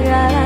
sagrada.